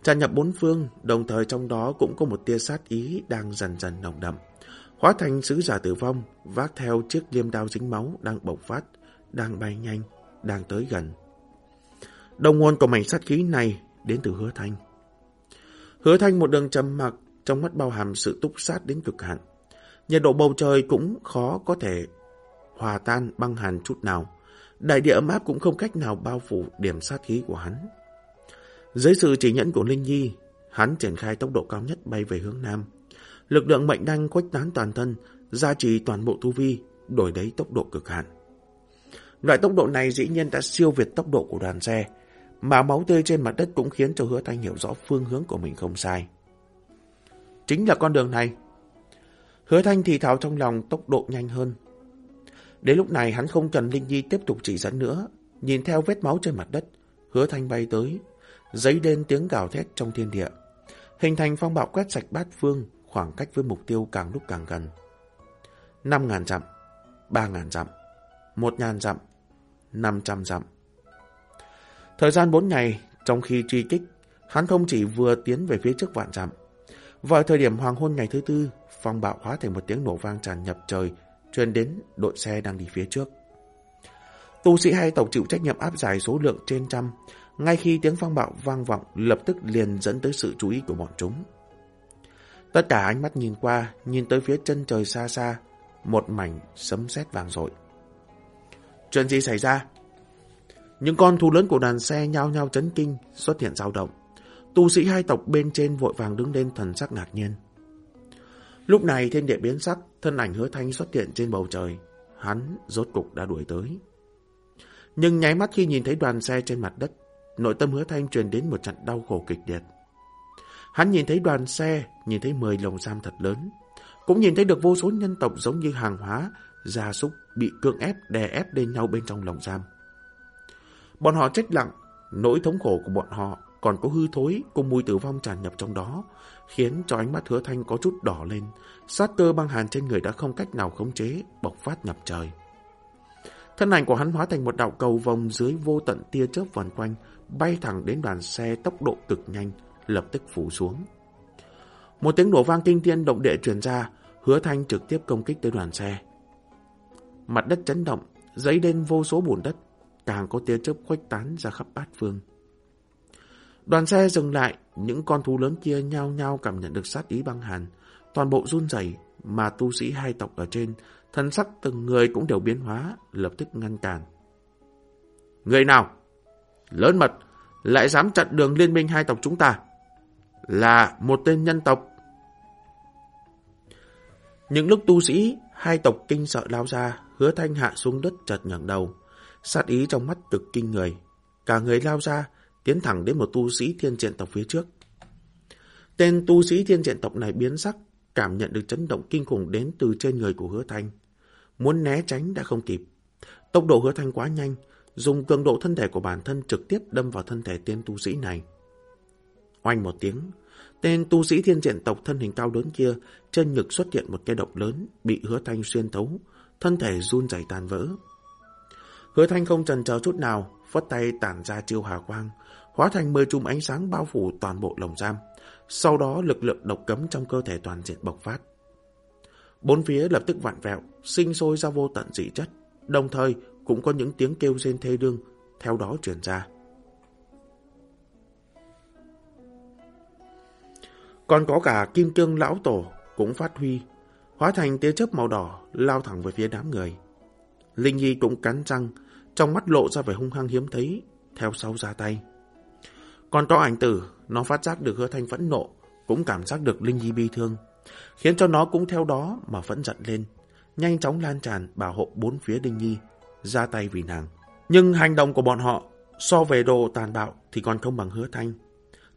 Tràn nhập bốn phương, đồng thời trong đó cũng có một tia sát ý đang dần dần nồng đậm. Hóa thành sứ giả tử vong, vác theo chiếc liêm đao dính máu đang bộc phát, đang bay nhanh, đang tới gần. Đồng nguồn của mảnh sát khí này đến từ hứa thanh. Hứa thanh một đường trầm mặc, trong mắt bao hàm sự túc sát đến cực hạn. Nhiệt độ bầu trời cũng khó có thể hòa tan băng hàn chút nào. Đại địa ấm áp cũng không cách nào bao phủ điểm sát khí của hắn. Dưới sự chỉ nhẫn của Linh Nhi, hắn triển khai tốc độ cao nhất bay về hướng Nam. Lực lượng mệnh đăng quách tán toàn thân, gia trì toàn bộ tu vi, đổi đấy tốc độ cực hạn. Loại tốc độ này dĩ nhiên đã siêu việt tốc độ của đoàn xe, mà máu tươi trên mặt đất cũng khiến cho hứa thanh hiểu rõ phương hướng của mình không sai. Chính là con đường này. Hứa thanh thì thào trong lòng tốc độ nhanh hơn. Đến lúc này hắn không cần Linh Nhi tiếp tục chỉ dẫn nữa, nhìn theo vết máu trên mặt đất, hứa thanh bay tới, giấy đen tiếng gào thét trong thiên địa. Hình thành phong bạo quét sạch bát phương, khoảng cách với mục tiêu càng lúc càng gần. 5.000 dặm, 3.000 dặm, 1.000 dặm, 500 dặm. Thời gian 4 ngày, trong khi truy kích, hắn không chỉ vừa tiến về phía trước vạn dặm. Vào thời điểm hoàng hôn ngày thứ tư, phong bạo hóa thành một tiếng nổ vang tràn nhập trời, truyền đến đội xe đang đi phía trước. Tu sĩ hai tộc chịu trách nhiệm áp giải số lượng trên trăm, ngay khi tiếng phong bạo vang vọng lập tức liền dẫn tới sự chú ý của bọn chúng. Tất cả ánh mắt nhìn qua, nhìn tới phía chân trời xa xa, một mảnh sấm sét vàng rội. Chuyện gì xảy ra? Những con thú lớn của đàn xe nhao nhao chấn kinh, xuất hiện dao động. Tu sĩ hai tộc bên trên vội vàng đứng lên thần sắc ngạc nhiên. Lúc này thiên địa biến sắc, thân ảnh hứa thanh xuất hiện trên bầu trời. Hắn rốt cục đã đuổi tới. Nhưng nháy mắt khi nhìn thấy đoàn xe trên mặt đất, nội tâm hứa thanh truyền đến một trận đau khổ kịch liệt. Hắn nhìn thấy đoàn xe, nhìn thấy 10 lồng giam thật lớn, cũng nhìn thấy được vô số nhân tộc giống như hàng hóa, gia súc bị cưỡng ép đè ép lên nhau bên trong lồng giam. Bọn họ chết lặng, nỗi thống khổ của bọn họ còn có hư thối cùng mùi tử vong tràn nhập trong đó, khiến cho ánh mắt hứa thanh có chút đỏ lên, sát cơ băng hàn trên người đã không cách nào khống chế, bộc phát nhập trời. Thân ảnh của hắn hóa thành một đạo cầu vòng dưới vô tận tia chớp vần quanh, bay thẳng đến đoàn xe tốc độ cực nhanh, lập tức phủ xuống. Một tiếng nổ vang kinh thiên động địa truyền ra, hứa thanh trực tiếp công kích tới đoàn xe. Mặt đất chấn động, dấy lên vô số bùn đất, càng có tia chớp khuếch tán ra khắp bát phương. Đoàn xe dừng lại, những con thú lớn kia nhao nhao cảm nhận được sát ý băng hàn, toàn bộ run rẩy mà tu sĩ hai tộc ở trên, thân sắc từng người cũng đều biến hóa, lập tức ngăn cản. Người nào? Lớn mật, lại dám chặn đường liên minh hai tộc chúng ta. Là một tên nhân tộc. Những lúc tu sĩ, hai tộc kinh sợ lao ra, hứa thanh hạ xuống đất chợt ngẩng đầu. Sát ý trong mắt cực kinh người. cả người lao ra, tiến thẳng đến một tu sĩ thiên diện tộc phía trước. Tên tu sĩ thiên diện tộc này biến sắc, cảm nhận được chấn động kinh khủng đến từ trên người của hứa thanh. Muốn né tránh đã không kịp. Tốc độ hứa thanh quá nhanh, dùng cường độ thân thể của bản thân trực tiếp đâm vào thân thể tên tu sĩ này. Oanh một tiếng, tên tu sĩ thiên diện tộc thân hình cao lớn kia trên ngực xuất hiện một cái động lớn bị hứa thanh xuyên thấu, thân thể run rẩy tan vỡ. Hứa thanh không chần chờ chút nào, phất tay tản ra chiêu hà quang, hóa thành mười chùm ánh sáng bao phủ toàn bộ lồng giam. Sau đó lực lượng độc cấm trong cơ thể toàn diện bộc phát. Bốn phía lập tức vặn vẹo, sinh sôi ra vô tận dị chất, đồng thời cũng có những tiếng kêu rên thê đương, theo đó truyền ra. Còn có cả kim cương lão tổ cũng phát huy, hóa thành tia chớp màu đỏ lao thẳng về phía đám người. Linh Nhi cũng cắn răng, trong mắt lộ ra vẻ hung hăng hiếm thấy, theo sau ra tay. Còn to ảnh tử, nó phát giác được hứa thanh phẫn nộ, cũng cảm giác được Linh Nhi bi thương, khiến cho nó cũng theo đó mà phẫn giận lên, nhanh chóng lan tràn bảo hộ bốn phía Linh Nhi, ra tay vì nàng. Nhưng hành động của bọn họ so về đồ tàn bạo thì còn không bằng hứa thanh.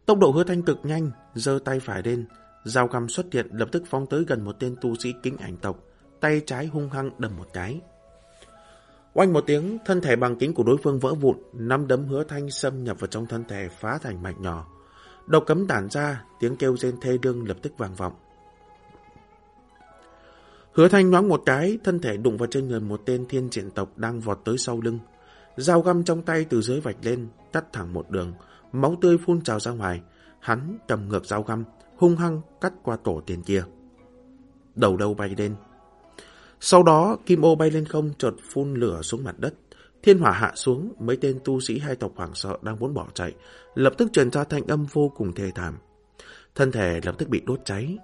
Tốc độ hứa thanh cực nhanh, giơ tay phải lên, dao găm xuất hiện lập tức phóng tới gần một tên tu sĩ kính ảnh tộc, tay trái hung hăng đầm một cái. Oanh một tiếng, thân thể bằng kính của đối phương vỡ vụn, năm đấm hứa thanh xâm nhập vào trong thân thể phá thành mạch nhỏ. Độc cấm tản ra, tiếng kêu rên thê đương lập tức vang vọng. Hứa thanh nhoáng một cái, thân thể đụng vào trên người một tên thiên triển tộc đang vọt tới sau lưng. Dao găm trong tay từ dưới vạch lên, cắt thẳng một đường, máu tươi phun trào ra ngoài. Hắn cầm ngược dao găm, hung hăng cắt qua tổ tiền kia. Đầu đầu bay lên. Sau đó, kim ô bay lên không chợt phun lửa xuống mặt đất. Thiên hỏa hạ xuống, mấy tên tu sĩ hai tộc hoảng sợ đang muốn bỏ chạy, lập tức truyền ra thanh âm vô cùng thê thảm. Thân thể lập tức bị đốt cháy.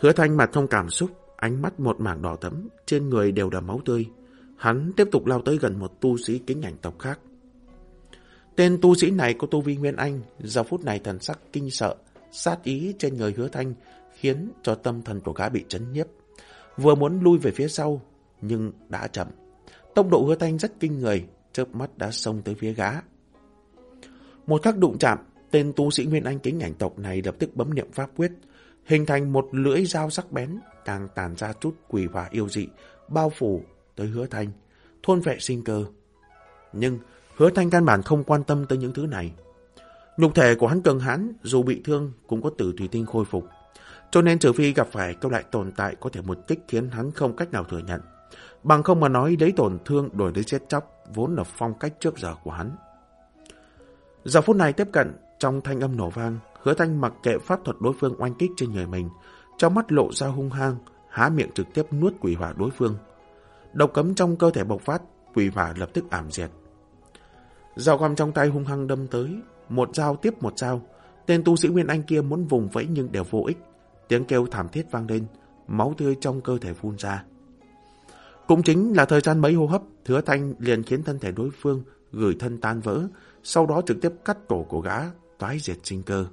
Hứa thanh mặt không cảm xúc, ánh mắt một mảng đỏ thẫm, trên người đều là máu tươi. Hắn tiếp tục lao tới gần một tu sĩ kính ảnh tộc khác. Tên tu sĩ này có tu vi Nguyên Anh, giờ phút này thần sắc kinh sợ, sát ý trên người hứa thanh, khiến cho tâm thần của gã bị chấn nhiếp. Vừa muốn lui về phía sau, nhưng đã chậm. Tốc độ hứa thanh rất kinh người, chớp mắt đã xông tới phía gã. Một khắc đụng chạm, tên tu sĩ Nguyên Anh kính ảnh tộc này lập tức bấm niệm pháp quyết, hình thành một lưỡi dao sắc bén, càng tàn ra chút quỷ và yêu dị, bao phủ tới hứa thanh, thôn vệ sinh cơ. Nhưng hứa thanh căn bản không quan tâm tới những thứ này. Nhục thể của hắn cường hãn, dù bị thương cũng có tử thủy tinh khôi phục. Cho nên trừ phi gặp phải câu lại tồn tại có thể một kích khiến hắn không cách nào thừa nhận. Bằng không mà nói lấy tổn thương đổi lấy chết chóc vốn là phong cách trước giờ của hắn. Giờ phút này tiếp cận, trong thanh âm nổ vang, hứa thanh mặc kệ pháp thuật đối phương oanh kích trên người mình, trong mắt lộ ra hung hăng, há miệng trực tiếp nuốt quỷ hỏa đối phương. Độc cấm trong cơ thể bộc phát, quỷ hỏa lập tức ảm diệt. Dao găm trong tay hung hăng đâm tới, một dao tiếp một dao. Tên tu sĩ Nguyên Anh kia muốn vùng vẫy nhưng đều vô ích. Tiếng kêu thảm thiết vang lên, máu tươi trong cơ thể phun ra. Cũng chính là thời gian mấy hô hấp, Hứa Thanh liền khiến thân thể đối phương gửi thân tan vỡ, sau đó trực tiếp cắt cổ của gã, toái diệt sinh cơ.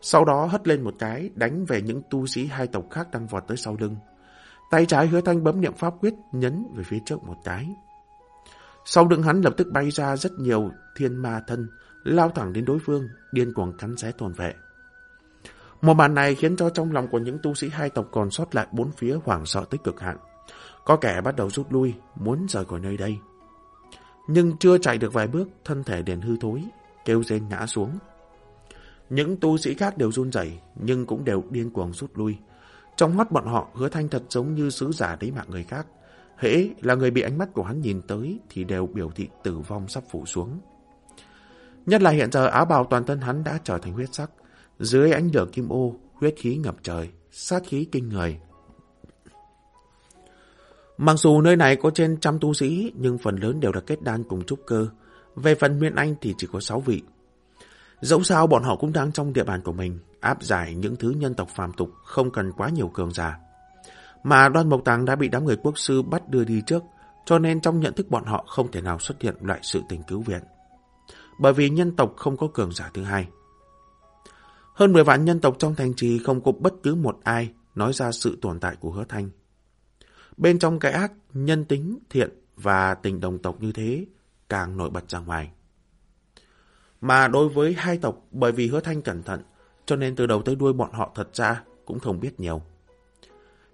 Sau đó hất lên một cái, đánh về những tu sĩ hai tộc khác đang vọt tới sau lưng. Tay trái hứa thanh bấm niệm pháp quyết, nhấn về phía trước một cái. Sau lưng hắn lập tức bay ra rất nhiều thiên ma thân, lao thẳng đến đối phương, điên cuồng cắn xé tồn vệ. Một màn này khiến cho trong lòng của những tu sĩ hai tộc còn sót lại bốn phía hoảng sợ tích cực hạn. Có kẻ bắt đầu rút lui, muốn rời khỏi nơi đây. Nhưng chưa chạy được vài bước, thân thể đèn hư thối, kêu rên ngã xuống. Những tu sĩ khác đều run rẩy nhưng cũng đều điên cuồng rút lui. Trong mắt bọn họ, hứa thanh thật giống như sứ giả đấy mạng người khác. Hễ là người bị ánh mắt của hắn nhìn tới thì đều biểu thị tử vong sắp phủ xuống. Nhất là hiện giờ áo bào toàn thân hắn đã trở thành huyết sắc. Dưới ánh lửa kim ô, huyết khí ngập trời, sát khí kinh người. Mặc dù nơi này có trên trăm tu sĩ, nhưng phần lớn đều là kết đan cùng trúc cơ. Về phần Nguyên Anh thì chỉ có sáu vị. Dẫu sao bọn họ cũng đang trong địa bàn của mình, áp giải những thứ nhân tộc phàm tục không cần quá nhiều cường giả. Mà đoan mộc tàng đã bị đám người quốc sư bắt đưa đi trước, cho nên trong nhận thức bọn họ không thể nào xuất hiện loại sự tình cứu viện. Bởi vì nhân tộc không có cường giả thứ hai. Hơn 10 vạn nhân tộc trong thành trì không có bất cứ một ai nói ra sự tồn tại của hứa thanh. Bên trong cái ác, nhân tính, thiện và tình đồng tộc như thế, càng nổi bật ra ngoài. Mà đối với hai tộc, bởi vì hứa thanh cẩn thận, cho nên từ đầu tới đuôi bọn họ thật ra cũng không biết nhiều.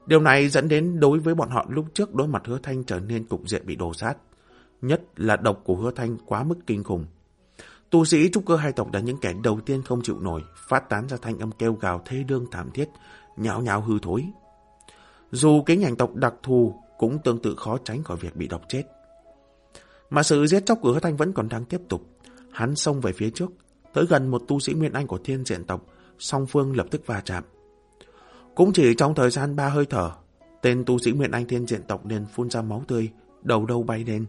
Điều này dẫn đến đối với bọn họ lúc trước đối mặt hứa thanh trở nên cục diện bị đổ sát. Nhất là độc của hứa thanh quá mức kinh khủng. Tu sĩ trúc cơ hai tộc là những kẻ đầu tiên không chịu nổi, phát tán ra thanh âm kêu gào thê đương thảm thiết, nhão nhão hư thối. Dù cái ngành tộc đặc thù cũng tương tự khó tránh khỏi việc bị độc chết. Mà sự giết chóc của hứa thanh vẫn còn đang tiếp tục. Hắn xông về phía trước, tới gần một tu sĩ Nguyên Anh của thiên diện tộc, song phương lập tức va chạm. Cũng chỉ trong thời gian ba hơi thở, tên tu sĩ Nguyên Anh thiên diện tộc liền phun ra máu tươi, đầu đầu bay lên.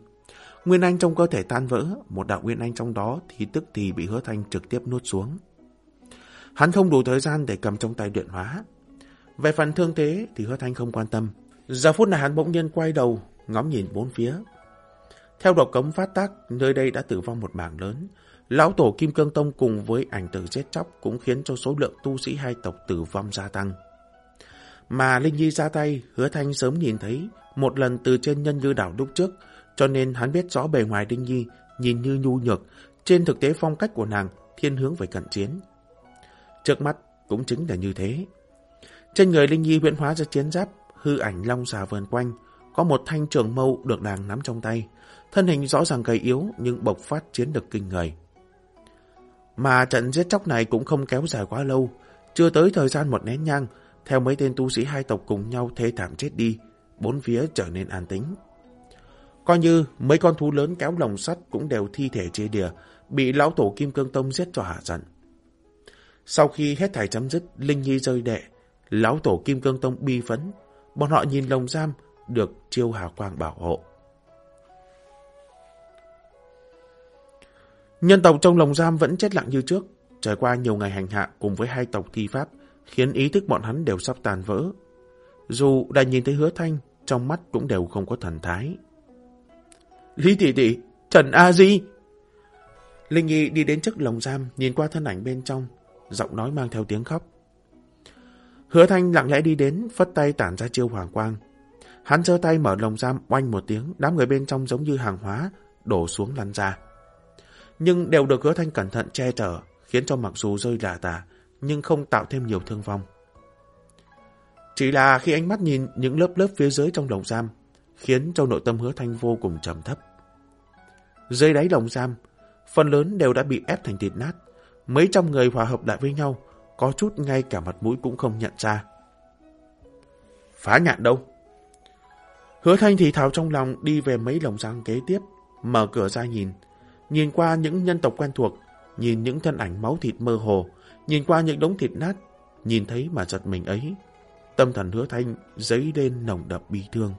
Nguyên Anh trong cơ thể tan vỡ, một đạo Nguyên Anh trong đó thì tức thì bị hứa thanh trực tiếp nuốt xuống. Hắn không đủ thời gian để cầm trong tay luyện hóa. Về phần thương thế thì hứa thanh không quan tâm. Giờ phút này hắn bỗng nhiên quay đầu, ngắm nhìn bốn phía. Theo độc cấm phát tác, nơi đây đã tử vong một mảng lớn. Lão tổ Kim Cương Tông cùng với ảnh tử giết chóc cũng khiến cho số lượng tu sĩ hai tộc tử vong gia tăng. Mà Linh Nhi ra tay, hứa thanh sớm nhìn thấy một lần từ trên nhân như đảo lúc trước, cho nên hắn biết rõ bề ngoài Linh Nhi nhìn như nhu nhược, trên thực tế phong cách của nàng thiên hướng về cận chiến. Trước mắt cũng chính là như thế. Trên người Linh Nhi huyễn hóa ra chiến giáp, hư ảnh long xà vườn quanh, có một thanh trường mâu được nàng nắm trong tay. Thân hình rõ ràng gầy yếu nhưng bộc phát chiến lực kinh người. Mà trận giết chóc này cũng không kéo dài quá lâu, chưa tới thời gian một nén nhang, theo mấy tên tu sĩ hai tộc cùng nhau thế thảm chết đi, bốn phía trở nên an tĩnh. Coi như mấy con thú lớn kéo lồng sắt cũng đều thi thể chia đìa, bị lão tổ Kim Cương Tông giết cho hạ giận. Sau khi hết thải chấm dứt, Linh Nhi rơi đệ, lão tổ Kim Cương Tông bi phấn, bọn họ nhìn lồng giam được chiêu hà quang bảo hộ. Nhân tộc trong lồng giam vẫn chết lặng như trước, trải qua nhiều ngày hành hạ cùng với hai tộc thi pháp, khiến ý thức bọn hắn đều sắp tàn vỡ. Dù đã nhìn thấy hứa thanh, trong mắt cũng đều không có thần thái. Lý tỷ tỷ, Trần A Di. Linh Nhi đi đến trước lồng giam, nhìn qua thân ảnh bên trong, giọng nói mang theo tiếng khóc. Hứa Thanh lặng lẽ đi đến, phất tay tản ra chiêu hoàng quang. Hắn giơ tay mở lồng giam oanh một tiếng, đám người bên trong giống như hàng hóa, đổ xuống lăn ra. Nhưng đều được Hứa Thanh cẩn thận che chở, khiến cho mặc dù rơi lả tả, nhưng không tạo thêm nhiều thương vong. Chỉ là khi ánh mắt nhìn những lớp lớp phía dưới trong lồng giam, khiến cho nội tâm hứa thanh vô cùng trầm thấp. Dưới đáy lồng giam, phần lớn đều đã bị ép thành thịt nát. Mấy trăm người hòa hợp lại với nhau, có chút ngay cả mặt mũi cũng không nhận ra. Phá nhạn đâu? Hứa thanh thì thào trong lòng đi về mấy lồng giam kế tiếp, mở cửa ra nhìn. Nhìn qua những nhân tộc quen thuộc, nhìn những thân ảnh máu thịt mơ hồ, nhìn qua những đống thịt nát, nhìn thấy mà giật mình ấy. Tâm thần hứa thanh dấy lên nồng đậm bi thương.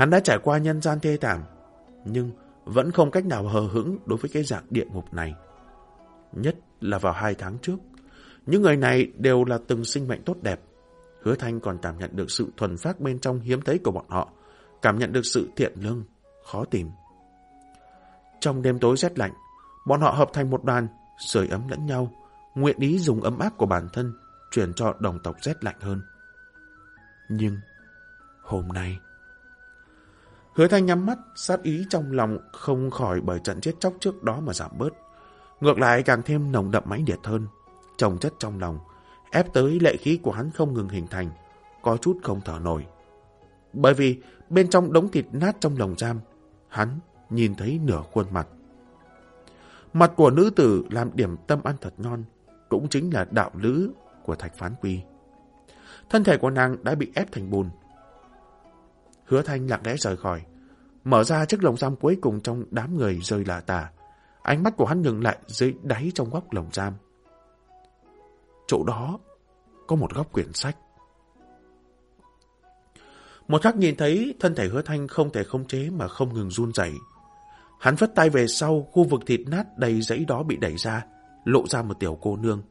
Hắn đã trải qua nhân gian thê thảm, nhưng vẫn không cách nào hờ hững đối với cái dạng địa ngục này. Nhất là vào hai tháng trước, những người này đều là từng sinh mệnh tốt đẹp. Hứa Thanh còn cảm nhận được sự thuần phát bên trong hiếm thấy của bọn họ, cảm nhận được sự thiện lương, khó tìm. Trong đêm tối rét lạnh, bọn họ hợp thành một đoàn, sưởi ấm lẫn nhau, nguyện ý dùng ấm áp của bản thân, truyền cho đồng tộc rét lạnh hơn. Nhưng, hôm nay... Hứa thanh nhắm mắt, sát ý trong lòng không khỏi bởi trận chết chóc trước đó mà giảm bớt. Ngược lại càng thêm nồng đậm mãnh liệt hơn, trồng chất trong lòng, ép tới lệ khí của hắn không ngừng hình thành, có chút không thở nổi. Bởi vì bên trong đống thịt nát trong lồng giam, hắn nhìn thấy nửa khuôn mặt. Mặt của nữ tử làm điểm tâm ăn thật ngon, cũng chính là đạo lữ của thạch phán quy. Thân thể của nàng đã bị ép thành bùn. Hứa thanh lặng lẽ rời khỏi, mở ra chiếc lồng giam cuối cùng trong đám người rơi lạ tà. Ánh mắt của hắn ngừng lại dưới đáy trong góc lồng giam. Chỗ đó có một góc quyển sách. Một khắc nhìn thấy thân thể hứa thanh không thể không chế mà không ngừng run rẩy. Hắn vất tay về sau, khu vực thịt nát đầy giấy đó bị đẩy ra, lộ ra một tiểu cô nương.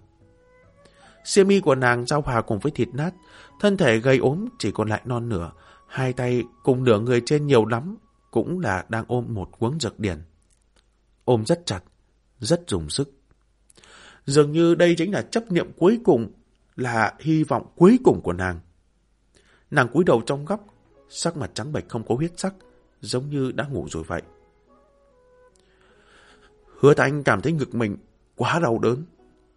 Xiêm mi của nàng giao hòa cùng với thịt nát, thân thể gây ốm chỉ còn lại non nửa, hai tay cùng nửa người trên nhiều lắm, cũng là đang ôm một cuống dược điển. Ôm rất chặt, rất dùng sức. Dường như đây chính là chấp niệm cuối cùng, là hy vọng cuối cùng của nàng. Nàng cúi đầu trong góc, sắc mặt trắng bệch không có huyết sắc, giống như đã ngủ rồi vậy. Hứa Thanh cảm thấy ngực mình quá đau đớn.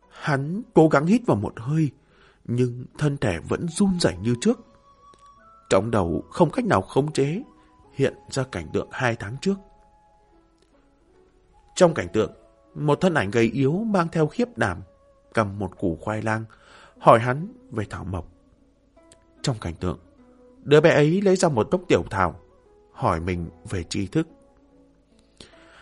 Hắn cố gắng hít vào một hơi, nhưng thân thể vẫn run rẩy như trước. Trong đầu không cách nào khống chế, hiện ra cảnh tượng hai tháng trước. Trong cảnh tượng, một thân ảnh gầy yếu mang theo khiếp đảm, cầm một củ khoai lang, hỏi hắn về thảo mộc. Trong cảnh tượng, đứa bé ấy lấy ra một cốc tiểu thảo, hỏi mình về tri thức.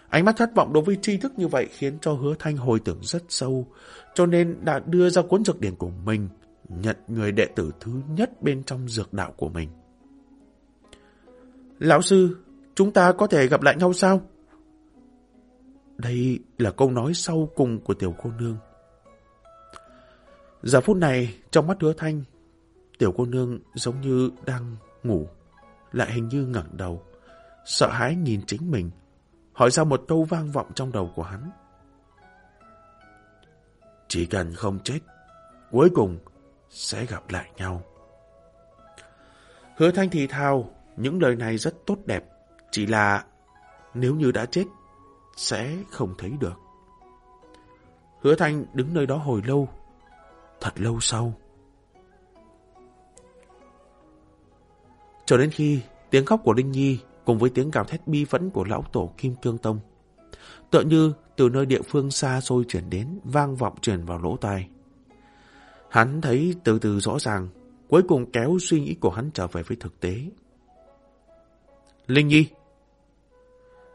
Ánh mắt thất vọng đối với tri thức như vậy khiến cho hứa thanh hồi tưởng rất sâu, cho nên đã đưa ra cuốn dược điển của mình, nhận người đệ tử thứ nhất bên trong dược đạo của mình. Lão sư, chúng ta có thể gặp lại nhau sao? Đây là câu nói sau cùng của tiểu cô nương. Giờ phút này, trong mắt hứa thanh, tiểu cô nương giống như đang ngủ, lại hình như ngẩng đầu, sợ hãi nhìn chính mình, hỏi ra một câu vang vọng trong đầu của hắn. Chỉ cần không chết, cuối cùng sẽ gặp lại nhau. Hứa thanh thì thào, những lời này rất tốt đẹp, chỉ là nếu như đã chết, sẽ không thấy được. Hứa thanh đứng nơi đó hồi lâu, thật lâu sau. Cho đến khi tiếng khóc của Linh Nhi cùng với tiếng gào thét bi phẫn của lão tổ Kim Cương Tông. Tựa như từ nơi địa phương xa xôi chuyển đến, vang vọng truyền vào lỗ tai. Hắn thấy từ từ rõ ràng, cuối cùng kéo suy nghĩ của hắn trở về với thực tế. Linh Nhi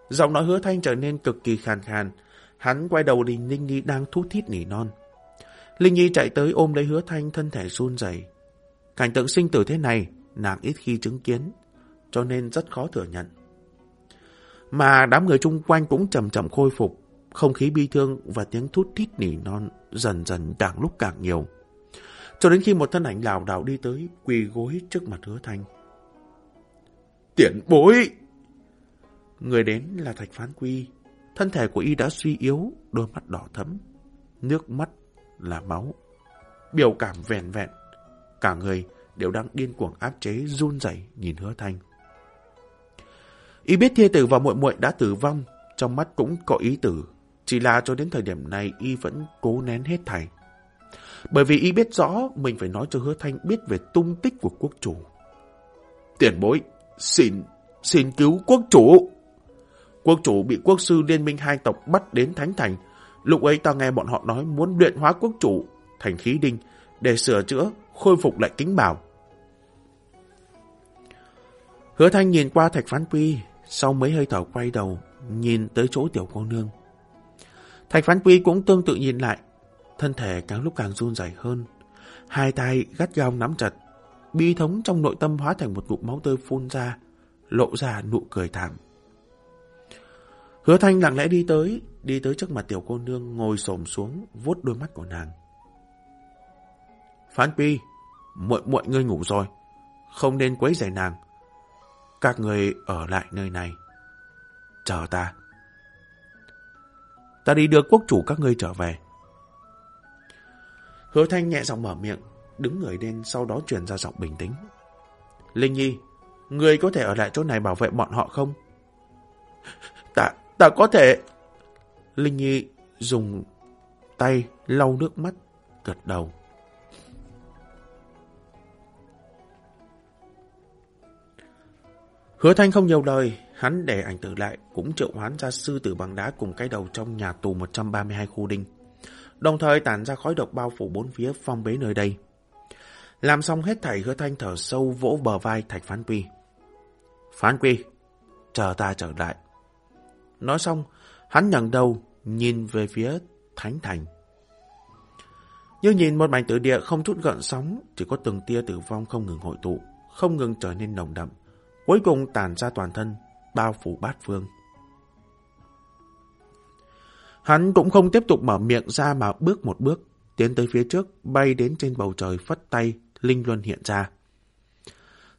Giọng nói hứa thanh trở nên cực kỳ khàn khàn, hắn quay đầu nhìn Linh Nhi đang thút thít nỉ non. Linh Nhi chạy tới ôm lấy hứa thanh thân thể run rẩy. Cảnh tượng sinh tử thế này, nàng ít khi chứng kiến, cho nên rất khó thừa nhận. Mà đám người chung quanh cũng chậm chậm khôi phục, không khí bi thương và tiếng thút thít nỉ non dần dần càng lúc càng nhiều. Cho đến khi một thân ảnh lảo đảo đi tới, quỳ gối trước mặt hứa thanh. Tiện bối! Người đến là Thạch Phán Quy. Thân thể của y đã suy yếu, đôi mắt đỏ thấm. Nước mắt là máu. Biểu cảm vẹn vẹn. Cả người đều đang điên cuồng áp chế run rẩy nhìn hứa thanh. Y biết thê tử và muội muội đã tử vong, trong mắt cũng có ý tử. Chỉ là cho đến thời điểm này y vẫn cố nén hết thảy. Bởi vì y biết rõ mình phải nói cho hứa thanh biết về tung tích của quốc chủ. Tiền bối, xin, xin cứu quốc chủ. Quốc chủ bị quốc sư liên minh hai tộc bắt đến Thánh Thành. Lúc ấy ta nghe bọn họ nói muốn luyện hóa quốc chủ thành khí đinh để sửa chữa, khôi phục lại kính bảo. Hứa Thanh nhìn qua thạch phán quy, sau mấy hơi thở quay đầu, nhìn tới chỗ tiểu cô nương. Thạch phán quy cũng tương tự nhìn lại, thân thể càng lúc càng run rẩy hơn. Hai tay gắt gao nắm chặt, bi thống trong nội tâm hóa thành một ngụm máu tươi phun ra, lộ ra nụ cười thảm. Hứa Thanh lặng lẽ đi tới, đi tới trước mặt tiểu cô nương ngồi xổm xuống, vuốt đôi mắt của nàng. Phán Pi, muội muội ngươi ngủ rồi, không nên quấy rầy nàng. Các người ở lại nơi này, chờ ta. Ta đi đưa quốc chủ các ngươi trở về. Hứa Thanh nhẹ giọng mở miệng, đứng người lên sau đó truyền ra giọng bình tĩnh. Linh Nhi, người có thể ở lại chỗ này bảo vệ bọn họ không? Ta, ta có thể... Linh Nhi dùng tay lau nước mắt, gật đầu. Hứa Thanh không nhiều lời, hắn để ảnh tử lại, cũng triệu hoán ra sư tử bằng đá cùng cái đầu trong nhà tù 132 khu đinh. Đồng thời tản ra khói độc bao phủ bốn phía phong bế nơi đây. Làm xong hết thảy hứa thanh thở sâu vỗ bờ vai thạch phán quy. Phán quy, chờ ta trở lại. Nói xong, hắn nhận đầu, nhìn về phía Thánh Thành. Như nhìn một mảnh tử địa không chút gợn sóng, chỉ có từng tia tử vong không ngừng hội tụ, không ngừng trở nên nồng đậm, cuối cùng tàn ra toàn thân, bao phủ bát phương. Hắn cũng không tiếp tục mở miệng ra mà bước một bước, tiến tới phía trước, bay đến trên bầu trời phất tay, linh luân hiện ra.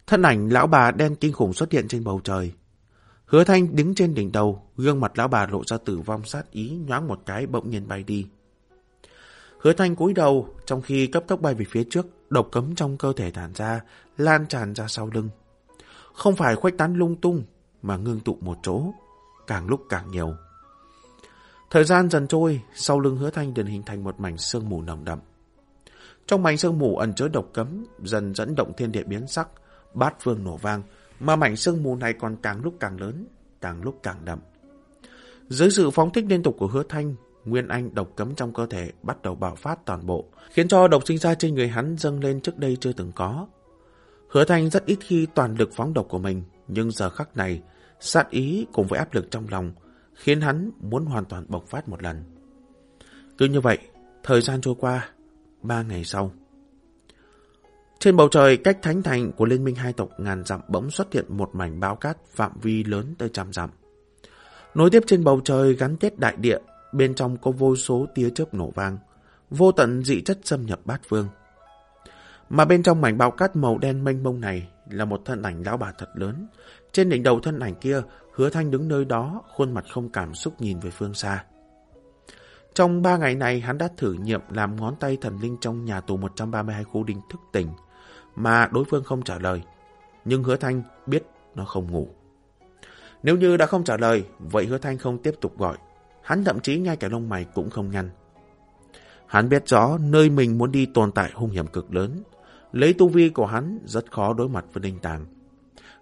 Thân ảnh lão bà đen kinh khủng xuất hiện trên bầu trời, Hứa Thanh đứng trên đỉnh đầu, gương mặt lão bà lộ ra tử vong sát ý nhoáng một cái bỗng nhiên bay đi. Hứa Thanh cúi đầu, trong khi cấp tốc bay về phía trước, độc cấm trong cơ thể tản ra, lan tràn ra sau lưng. Không phải khuếch tán lung tung, mà ngưng tụ một chỗ, càng lúc càng nhiều. Thời gian dần trôi, sau lưng hứa thanh dần hình thành một mảnh sương mù nồng đậm. Trong mảnh sương mù ẩn chứa độc cấm, dần dẫn động thiên địa biến sắc, bát vương nổ vang, mà mảnh sương mù này còn càng lúc càng lớn, càng lúc càng đậm. Dưới sự phóng thích liên tục của hứa thanh, nguyên anh độc cấm trong cơ thể bắt đầu bạo phát toàn bộ, khiến cho độc sinh ra trên người hắn dâng lên trước đây chưa từng có. Hứa thanh rất ít khi toàn lực phóng độc của mình, nhưng giờ khắc này, sát ý cùng với áp lực trong lòng, khiến hắn muốn hoàn toàn bộc phát một lần. Cứ như vậy, thời gian trôi qua, ba ngày sau. Trên bầu trời cách thánh thành của Liên minh hai tộc ngàn dặm bỗng xuất hiện một mảnh bao cát phạm vi lớn tới trăm dặm. Nối tiếp trên bầu trời gắn kết đại địa, bên trong có vô số tia chớp nổ vang, vô tận dị chất xâm nhập bát vương. Mà bên trong mảnh bao cát màu đen mênh mông này là một thân ảnh lão bà thật lớn. Trên đỉnh đầu thân ảnh kia, hứa thanh đứng nơi đó, khuôn mặt không cảm xúc nhìn về phương xa. Trong ba ngày này, hắn đã thử nghiệm làm ngón tay thần linh trong nhà tù 132 khu đinh thức tỉnh, mà đối phương không trả lời. Nhưng hứa thanh biết nó không ngủ. Nếu như đã không trả lời, vậy hứa thanh không tiếp tục gọi. Hắn thậm chí ngay cả lông mày cũng không nhăn. Hắn biết rõ nơi mình muốn đi tồn tại hung hiểm cực lớn. Lấy tu vi của hắn rất khó đối mặt với Đinh Tàng.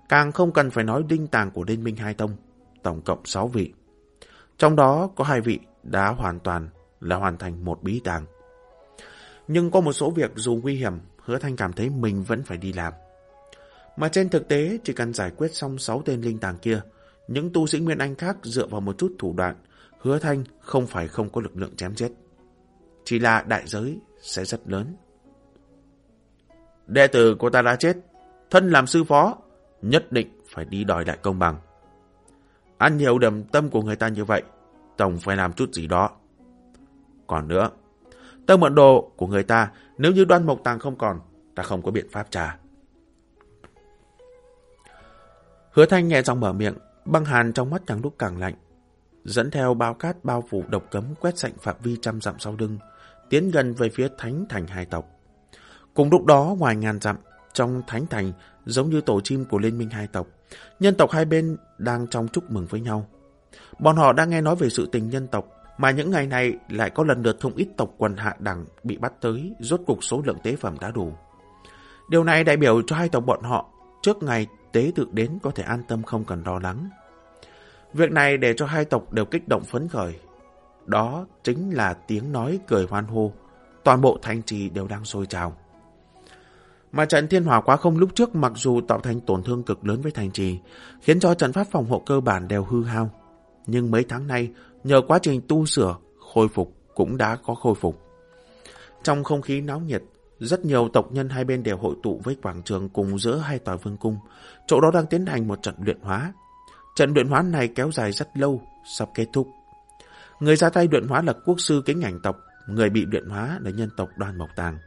Càng không cần phải nói Đinh Tàng của Đinh Minh Hai Tông, tổng cộng 6 vị. Trong đó có hai vị đã hoàn toàn là hoàn thành một bí tàng. Nhưng có một số việc dù nguy hiểm, hứa thanh cảm thấy mình vẫn phải đi làm. Mà trên thực tế, chỉ cần giải quyết xong 6 tên linh tàng kia, những tu sĩ Nguyên Anh khác dựa vào một chút thủ đoạn, hứa thanh không phải không có lực lượng chém giết. Chỉ là đại giới sẽ rất lớn. Đệ tử của ta đã chết, thân làm sư phó, nhất định phải đi đòi lại công bằng. Ăn nhiều đầm tâm của người ta như vậy, tổng phải làm chút gì đó. Còn nữa, tâm mượn đồ của người ta, nếu như đoan mộc tàng không còn, ta không có biện pháp trả. Hứa thanh nhẹ giọng mở miệng, băng hàn trong mắt càng lúc càng lạnh. Dẫn theo bao cát bao phủ độc cấm quét sạch phạm vi trăm dặm sau lưng, tiến gần về phía thánh thành hai tộc. Cùng lúc đó, ngoài ngàn dặm, trong thánh thành, giống như tổ chim của Liên minh hai tộc, nhân tộc hai bên đang trong chúc mừng với nhau. Bọn họ đang nghe nói về sự tình nhân tộc, mà những ngày này lại có lần lượt không ít tộc quần hạ đẳng bị bắt tới, rốt cục số lượng tế phẩm đã đủ. Điều này đại biểu cho hai tộc bọn họ, trước ngày tế tự đến có thể an tâm không cần lo lắng. Việc này để cho hai tộc đều kích động phấn khởi. Đó chính là tiếng nói cười hoan hô, toàn bộ thành trì đều đang sôi trào. Mà trận thiên hỏa quá không lúc trước mặc dù tạo thành tổn thương cực lớn với thành trì, khiến cho trận pháp phòng hộ cơ bản đều hư hao. Nhưng mấy tháng nay, nhờ quá trình tu sửa, khôi phục cũng đã có khôi phục. Trong không khí náo nhiệt, rất nhiều tộc nhân hai bên đều hội tụ với quảng trường cùng giữa hai tòa vương cung. Chỗ đó đang tiến hành một trận luyện hóa. Trận luyện hóa này kéo dài rất lâu, sắp kết thúc. Người ra tay luyện hóa là quốc sư kính ảnh tộc, người bị luyện hóa là nhân tộc đoàn Mộc Tàng.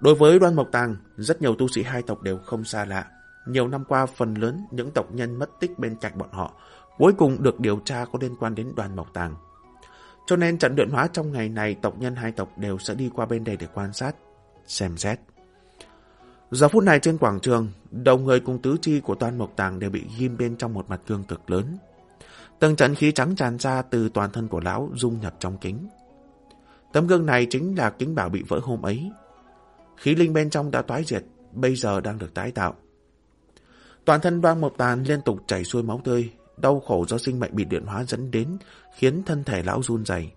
Đối với Đoan Mộc Tàng, rất nhiều tu sĩ hai tộc đều không xa lạ. Nhiều năm qua, phần lớn những tộc nhân mất tích bên cạnh bọn họ, cuối cùng được điều tra có liên quan đến Đoan Mộc Tàng. Cho nên trận luyện hóa trong ngày này, tộc nhân hai tộc đều sẽ đi qua bên đây để quan sát, xem xét. Giờ phút này trên quảng trường, đầu người cùng tứ chi của toàn Mộc Tàng đều bị ghim bên trong một mặt gương cực lớn. Từng trận khí trắng tràn ra từ toàn thân của lão dung nhập trong kính. Tấm gương này chính là kính bảo bị vỡ hôm ấy, Khí linh bên trong đã toái diệt, bây giờ đang được tái tạo. Toàn thân đoan một tàn liên tục chảy xuôi máu tươi, đau khổ do sinh mệnh bị điện hóa dẫn đến, khiến thân thể lão run dày.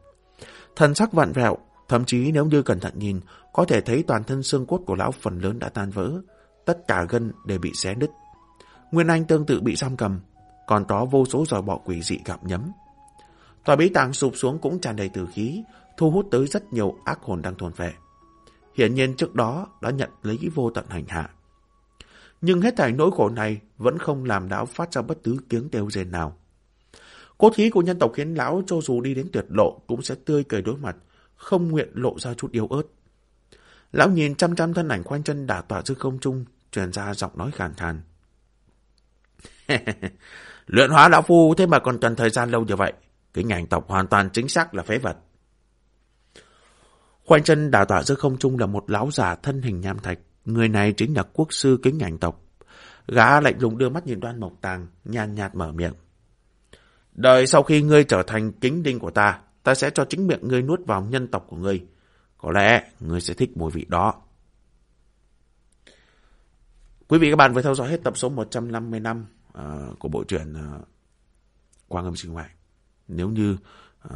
Thần sắc vặn vẹo, thậm chí nếu như cẩn thận nhìn, có thể thấy toàn thân xương cốt của lão phần lớn đã tan vỡ, tất cả gân đều bị xé nứt. Nguyên Anh tương tự bị giam cầm, còn có vô số giòi bọ quỷ dị gặm nhấm. Tòa bí tàng sụp xuống cũng tràn đầy tử khí, thu hút tới rất nhiều ác hồn đang tồn phệ. Hiển nhiên trước đó đã nhận lấy vô tận hành hạ. Nhưng hết thảy nỗi khổ này vẫn không làm lão phát ra bất cứ tiếng kêu rên nào. Cốt khí của nhân tộc khiến lão cho dù đi đến tuyệt lộ cũng sẽ tươi cười đối mặt, không nguyện lộ ra chút yếu ớt. Lão nhìn chăm chăm thân ảnh khoanh chân đả tỏa giữa không trung, truyền ra giọng nói khàn khàn. <laughs> Luyện hóa lão phu thế mà còn cần thời gian lâu như vậy. Cái ngành tộc hoàn toàn chính xác là phế vật. Khoanh chân đào tỏa giữa không trung là một lão già thân hình nham thạch. Người này chính là quốc sư kính ảnh tộc. Gã lạnh lùng đưa mắt nhìn đoan mộc tàng, nhàn nhạt mở miệng. Đợi sau khi ngươi trở thành kính đinh của ta, ta sẽ cho chính miệng ngươi nuốt vào nhân tộc của ngươi. Có lẽ ngươi sẽ thích mùi vị đó. Quý vị các bạn vừa theo dõi hết tập số 155 uh, ờ, của bộ truyện uh, Quang âm sinh ngoại. Nếu như uh,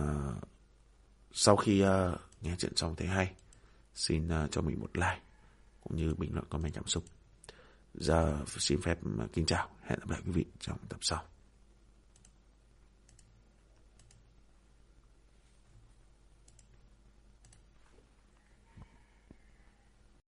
sau khi uh, nghe chuyện xong thấy hay, xin uh, cho mình một like cũng như bình luận comment cảm xúc. Giờ xin phép ờ, kính chào, hẹn gặp lại quý vị trong tập sau.